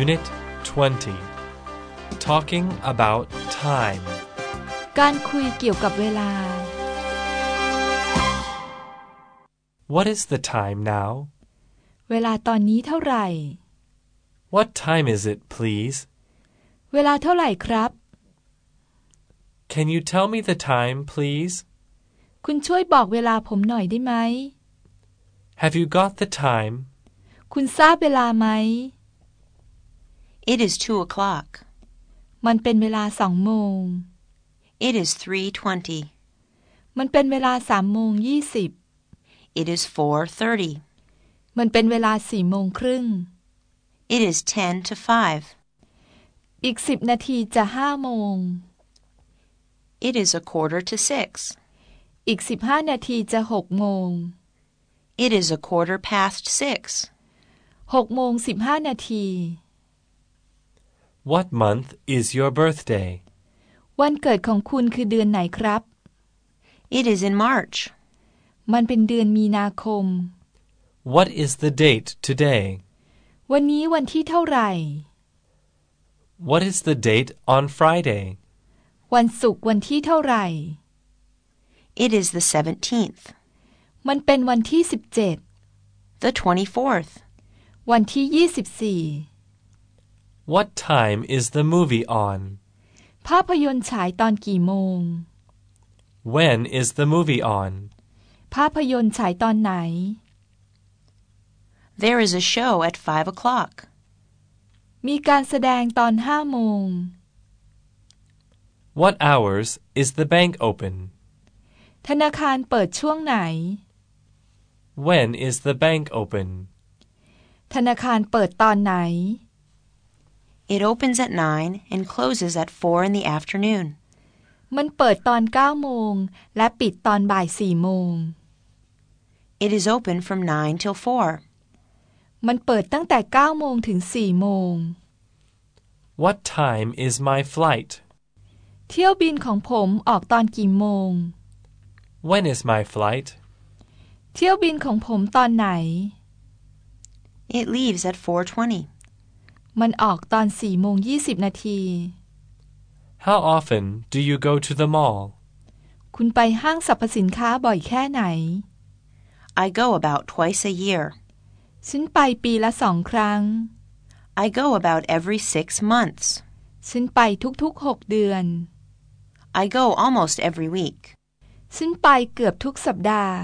Unit 20 Talking about time การคุยเกี่ยวกับเวลา What is the time now? เวลาตอนนี้เท่าไหร่ What time is it, please? เวลาเท่าไหร่ครับ Can you tell me the time, please? คุณช่วยบอกเวลาผมหน่อยได้ไหม Have you got the time? คุณทราบเวลาไหม It is two o'clock. มันเป็นเวลาสองโมง It is three twenty. มันเป็นเวลาสามโมงยี่สิบ It is four thirty. มันเป็นเวลาสี่โมงครึ่ง It is ten to five. อีกสิบนาทีจะห้าโมง It is a quarter to six. อีกสิบห้านาทีจะหกโมง It is a quarter past six. หกโมงสิบห้านาที What month is your birthday? วันเกิดของคุณคือเดือนไหนครับ It is in March. มันเป็นเดือนมีนาคม What is the date today? วันนี้วันที่เท่าไหร่ What is the date on Friday? วันศุกร์วันที่เท่าไหร่ It is the seventeenth. มันเป็นวันที่สิบเจ็ด The twenty-fourth. วันที่ยี่สิบสี่ What time is the movie on? ภาพยนตร์ฉายตอนกี่โมง When is the movie on? ภาพยนตร์ฉายตอนไหน There is a show at five o'clock. มีการแสดงตอนห้าโมง What hours is the bank open? ธนาคารเปิดช่วงไหน When is the bank open? ธนาคารเปิดตอนไหน It opens at nine and closes at four in the afternoon. มันเปิดตอนเก้าโมง และปิดตอนบ่ายสี่โมง It is open from nine till four. มันเปิดตั้งแต่เก้าโมงถึงสี่โมง What time is my flight? เที่ยวบินของผมออกตอนกี่โมง When is my flight? เที่ยวบินของผมตอนไหน It leaves at four twenty. มันออกตอนสี่โมงยี่สิบนาที How often do you go to the mall? คุณไปห้างสรรพสินค้าบ่อยแค่ไหน I go about twice a year. ฉันไปปีละสองครั้ง I go about every six months. ฉันไปทุกๆหกเดือน I go almost every week. ฉันไปเกือบทุกสัปดาห์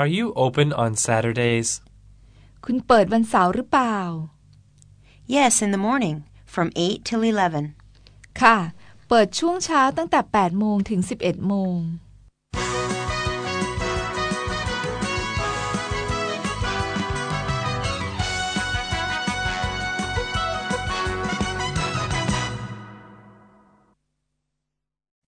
Are you open on Saturdays? คุณเปิดวันเสาร์หรือเปล่า Yes, in the morning, from eight till eleven. ค่ะ เปิดช่วงเช้าตั้งแต่8โมงถึง 11โมง